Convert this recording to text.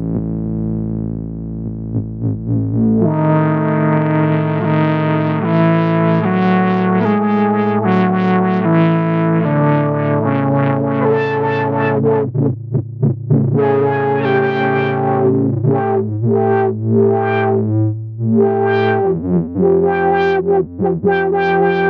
Wow, wow, wow.